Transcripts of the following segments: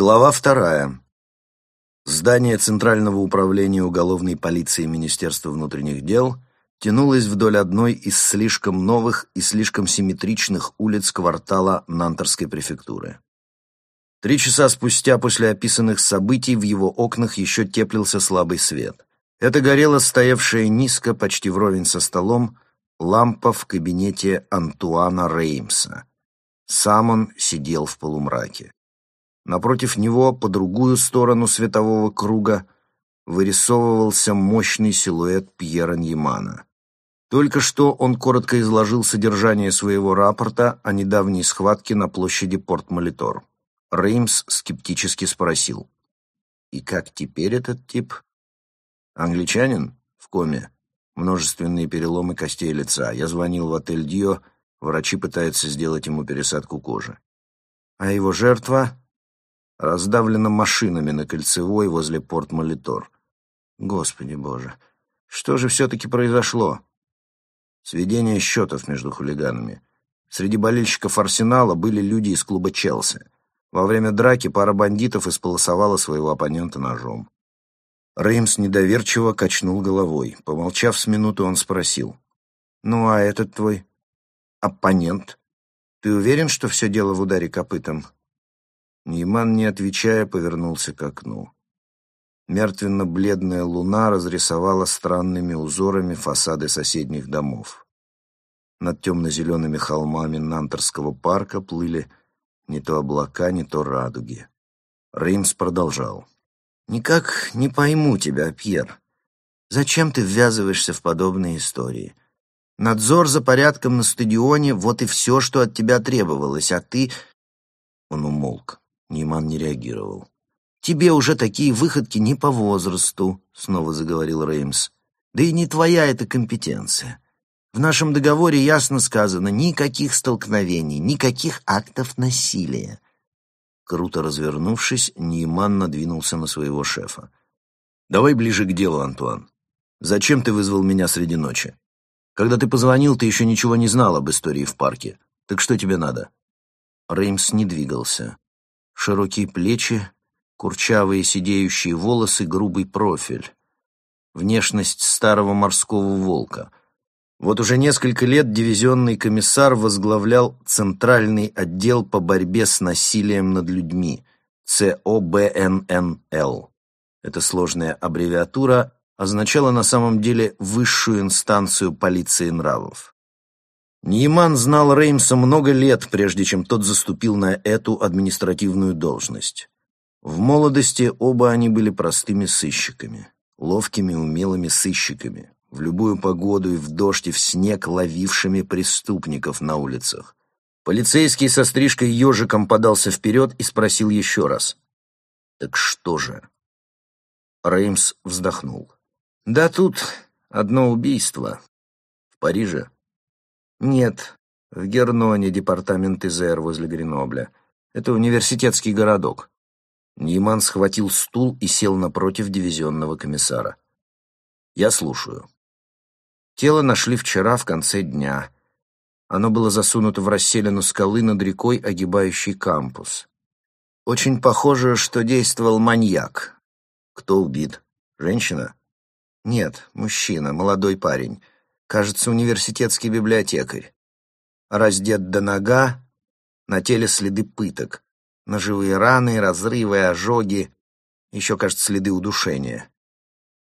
Глава вторая. Здание Центрального управления уголовной полиции Министерства внутренних дел тянулось вдоль одной из слишком новых и слишком симметричных улиц квартала Нантерской префектуры. Три часа спустя после описанных событий в его окнах еще теплился слабый свет. Это горела стоявшая низко, почти вровень со столом, лампа в кабинете Антуана Реймса. Сам он сидел в полумраке. Напротив него, по другую сторону светового круга, вырисовывался мощный силуэт Пьера Ньямана. Только что он коротко изложил содержание своего рапорта о недавней схватке на площади Порт-Молитор. Реймс скептически спросил. «И как теперь этот тип?» «Англичанин? В коме. Множественные переломы костей лица. Я звонил в отель Дио, врачи пытаются сделать ему пересадку кожи. А его жертва раздавлена машинами на кольцевой возле порт-молитор. Господи боже, что же все-таки произошло? Сведение счетов между хулиганами. Среди болельщиков «Арсенала» были люди из клуба «Челси». Во время драки пара бандитов исполосовала своего оппонента ножом. Реймс недоверчиво качнул головой. Помолчав с минуту, он спросил. «Ну, а этот твой оппонент? Ты уверен, что все дело в ударе копытом?» Нейман, не отвечая, повернулся к окну. Мертвенно-бледная луна разрисовала странными узорами фасады соседних домов. Над темно-зелеными холмами Нантерского парка плыли не то облака, не то радуги. Реймс продолжал. «Никак не пойму тебя, Пьер. Зачем ты ввязываешься в подобные истории? Надзор за порядком на стадионе — вот и все, что от тебя требовалось, а ты...» Он умолк. Ниман не реагировал. «Тебе уже такие выходки не по возрасту», — снова заговорил Реймс. «Да и не твоя эта компетенция. В нашем договоре ясно сказано никаких столкновений, никаких актов насилия». Круто развернувшись, Ниман надвинулся на своего шефа. «Давай ближе к делу, Антуан. Зачем ты вызвал меня среди ночи? Когда ты позвонил, ты еще ничего не знал об истории в парке. Так что тебе надо?» Реймс не двигался. Широкие плечи, курчавые сидеющие волосы, грубый профиль. Внешность старого морского волка. Вот уже несколько лет дивизионный комиссар возглавлял Центральный отдел по борьбе с насилием над людьми, ЦОБННЛ. Эта сложная аббревиатура означала на самом деле высшую инстанцию полиции нравов. Нейман знал Реймса много лет, прежде чем тот заступил на эту административную должность. В молодости оба они были простыми сыщиками, ловкими, умелыми сыщиками, в любую погоду и в дождь и в снег ловившими преступников на улицах. Полицейский со стрижкой ежиком подался вперед и спросил еще раз. «Так что же?» Реймс вздохнул. «Да тут одно убийство. В Париже». Нет, в Герноне, департамент Изер возле Гренобля. Это университетский городок. Нейман схватил стул и сел напротив дивизионного комиссара. Я слушаю. Тело нашли вчера в конце дня. Оно было засунуто в расселину скалы над рекой, огибающей кампус. Очень похоже, что действовал маньяк. Кто убит? Женщина? Нет, мужчина, молодой парень. Кажется, университетский библиотекарь. Раздет до нога, на теле следы пыток. Ножевые раны, разрывы, ожоги. Еще, кажется, следы удушения.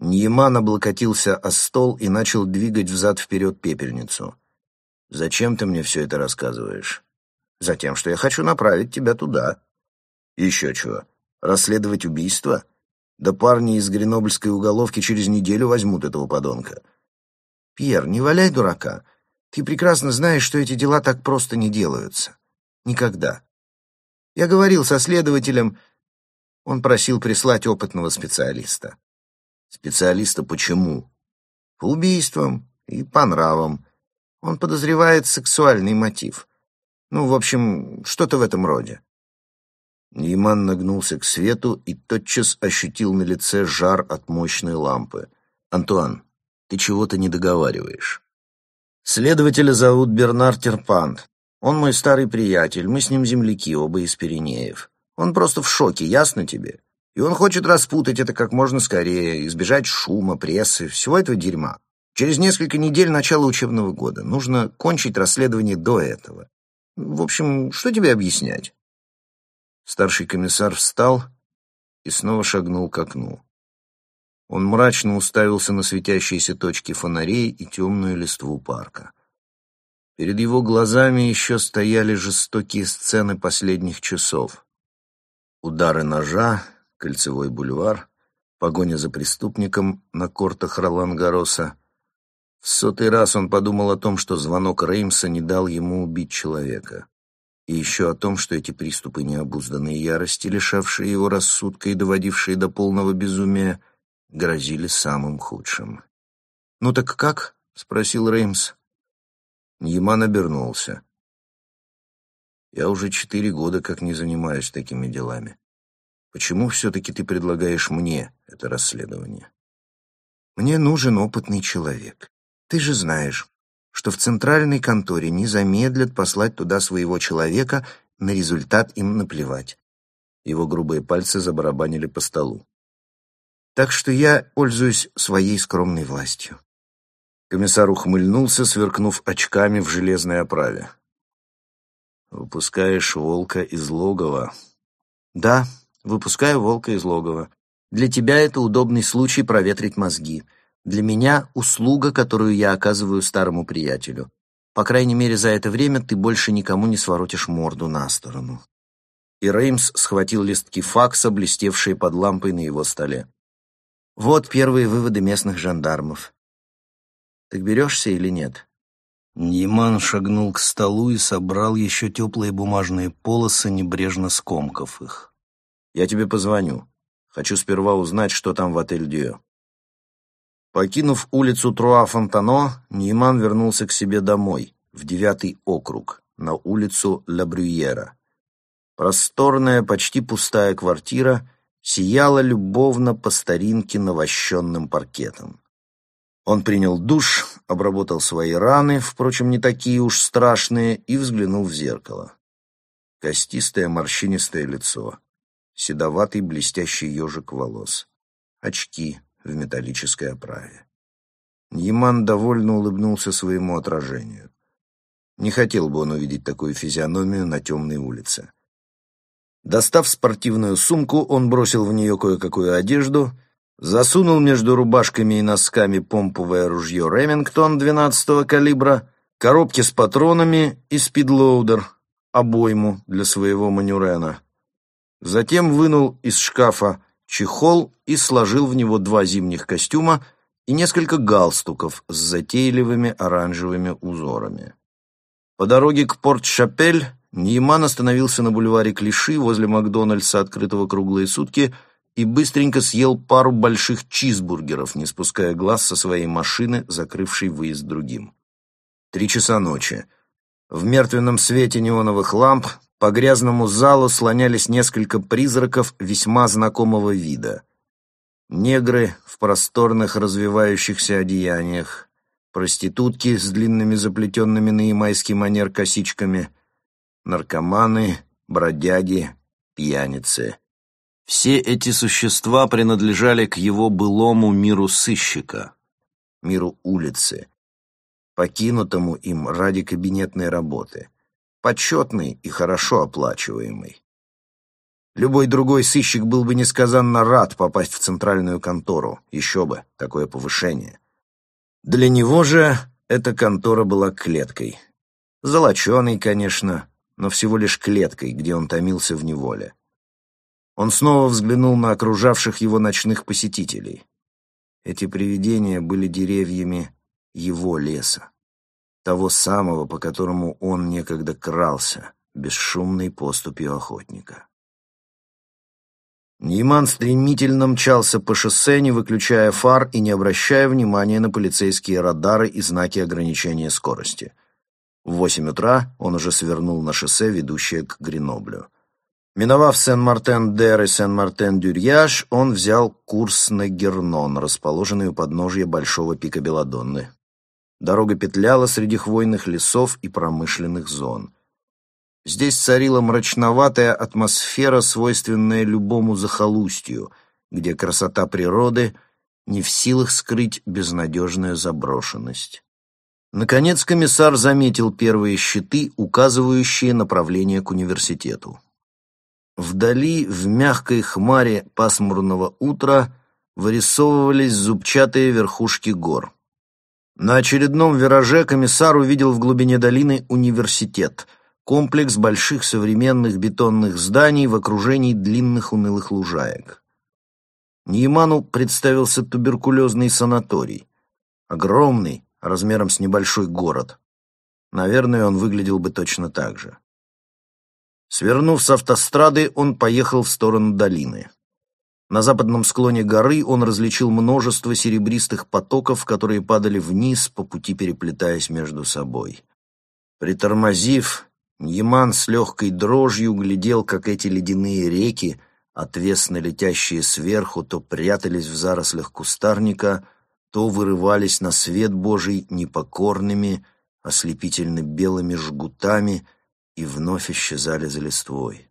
Ньяман облокотился о стол и начал двигать взад-вперед пепельницу. «Зачем ты мне все это рассказываешь?» «Затем, что я хочу направить тебя туда». «Еще чего? Расследовать убийство?» «Да парни из Гренобльской уголовки через неделю возьмут этого подонка». Пьер, не валяй дурака. Ты прекрасно знаешь, что эти дела так просто не делаются. Никогда. Я говорил со следователем, он просил прислать опытного специалиста. Специалиста почему? По убийствам и по нравам. Он подозревает сексуальный мотив. Ну, в общем, что-то в этом роде. Нейман нагнулся к свету и тотчас ощутил на лице жар от мощной лампы. «Антуан, ты чего-то не договариваешь. Следователя зовут Бернар Терпант. Он мой старый приятель, мы с ним земляки, оба из Пиренеев. Он просто в шоке, ясно тебе? И он хочет распутать это как можно скорее, избежать шума, прессы, всего этого дерьма. Через несколько недель начала учебного года. Нужно кончить расследование до этого. В общем, что тебе объяснять?» Старший комиссар встал и снова шагнул к окну. Он мрачно уставился на светящиеся точки фонарей и темную листву парка. Перед его глазами еще стояли жестокие сцены последних часов. Удары ножа, кольцевой бульвар, погоня за преступником на кортах Ролан-Гароса. В сотый раз он подумал о том, что звонок Реймса не дал ему убить человека. И еще о том, что эти приступы необузданной ярости, лишавшие его рассудка и доводившие до полного безумия, грозили самым худшим. «Ну так как?» — спросил Реймс. Ньяман обернулся. «Я уже четыре года как не занимаюсь такими делами. Почему все-таки ты предлагаешь мне это расследование?» «Мне нужен опытный человек. Ты же знаешь, что в центральной конторе не замедлят послать туда своего человека, на результат им наплевать». Его грубые пальцы забарабанили по столу. «Так что я пользуюсь своей скромной властью. Комиссар ухмыльнулся, сверкнув очками в железной оправе. «Выпускаешь волка из логова?» «Да, выпускаю волка из логова. Для тебя это удобный случай проветрить мозги. Для меня — услуга, которую я оказываю старому приятелю. По крайней мере, за это время ты больше никому не своротишь морду на сторону». И Реймс схватил листки факса, блестевшие под лампой на его столе. «Вот первые выводы местных жандармов. Так берешься или нет?» Ниман шагнул к столу и собрал еще теплые бумажные полосы, небрежно скомкав их. «Я тебе позвоню. Хочу сперва узнать, что там в отель Дьё». Покинув улицу Труа-Фонтано, Ниман вернулся к себе домой, в девятый округ, на улицу Ла Брюера. Просторная, почти пустая квартира сияла любовно по старинке навощенным паркетом. Он принял душ, обработал свои раны, впрочем, не такие уж страшные, и взглянул в зеркало. Костистое морщинистое лицо, седоватый блестящий ежик волос, очки в металлической оправе. Ньяман довольно улыбнулся своему отражению. Не хотел бы он увидеть такую физиономию на темной улице. Достав спортивную сумку, он бросил в нее кое-какую одежду — засунул между рубашками и носками помповое ружье «Ремингтон» 12-го калибра, коробки с патронами и спидлоудер, обойму для своего манюрена. Затем вынул из шкафа чехол и сложил в него два зимних костюма и несколько галстуков с затейливыми оранжевыми узорами. По дороге к Порт-Шапель Нейман остановился на бульваре Клиши возле Макдональдса, открытого круглые сутки, и быстренько съел пару больших чизбургеров, не спуская глаз со своей машины, закрывшей выезд другим. Три часа ночи. В мертвенном свете неоновых ламп по грязному залу слонялись несколько призраков весьма знакомого вида. Негры в просторных развивающихся одеяниях, проститутки с длинными заплетенными на ямайский манер косичками, наркоманы, бродяги, пьяницы. Все эти существа принадлежали к его былому миру сыщика, миру улицы, покинутому им ради кабинетной работы, почетный и хорошо оплачиваемый. Любой другой сыщик был бы несказанно рад попасть в центральную контору, еще бы, такое повышение. Для него же эта контора была клеткой. Золоченой, конечно, но всего лишь клеткой, где он томился в неволе. Он снова взглянул на окружавших его ночных посетителей. Эти привидения были деревьями его леса, того самого, по которому он некогда крался, бесшумной поступью охотника. Нейман стремительно мчался по шоссе, не выключая фар и не обращая внимания на полицейские радары и знаки ограничения скорости. В восемь утра он уже свернул на шоссе, ведущее к Греноблю. Миновав Сен-Мартен-Дер и Сен-Мартен-д'Юрьяж, он взял курс на Гернон, расположенный у подножья Большого пика Беладонны. Дорога петляла среди хвойных лесов и промышленных зон. Здесь царила мрачноватая атмосфера, свойственная любому захолустью, где красота природы не в силах скрыть безнадежную заброшенность. Наконец комиссар заметил первые щиты, указывающие направление к университету. Вдали, в мягкой хмаре пасмурного утра, вырисовывались зубчатые верхушки гор. На очередном вираже комиссар увидел в глубине долины университет, комплекс больших современных бетонных зданий в окружении длинных унылых лужаек. Нейману представился туберкулезный санаторий. Огромный, размером с небольшой город. Наверное, он выглядел бы точно так же. Свернув с автострады, он поехал в сторону долины. На западном склоне горы он различил множество серебристых потоков, которые падали вниз, по пути переплетаясь между собой. Притормозив, Яман с легкой дрожью глядел, как эти ледяные реки, отвесно летящие сверху, то прятались в зарослях кустарника, то вырывались на свет Божий непокорными, ослепительно белыми жгутами — и вновь исчезали за листвой.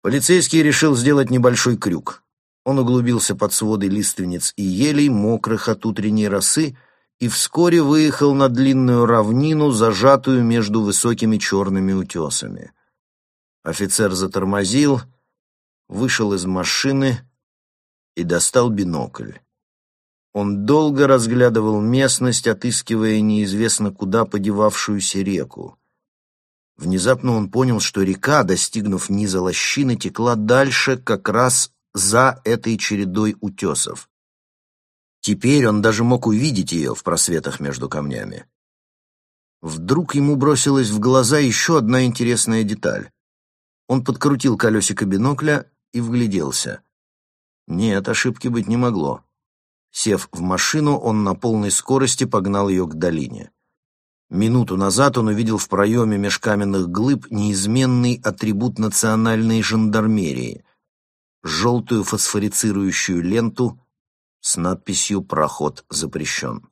Полицейский решил сделать небольшой крюк. Он углубился под своды лиственниц и елей, мокрых от утренней росы, и вскоре выехал на длинную равнину, зажатую между высокими черными утесами. Офицер затормозил, вышел из машины и достал бинокль. Он долго разглядывал местность, отыскивая неизвестно куда подевавшуюся реку. Внезапно он понял, что река, достигнув низа лощины, текла дальше как раз за этой чередой утесов. Теперь он даже мог увидеть ее в просветах между камнями. Вдруг ему бросилась в глаза еще одна интересная деталь. Он подкрутил колесико бинокля и вгляделся. Нет, ошибки быть не могло. Сев в машину, он на полной скорости погнал ее к долине. Минуту назад он увидел в проеме межкаменных глыб неизменный атрибут национальной жандармерии — желтую фосфорицирующую ленту с надписью «Проход запрещен».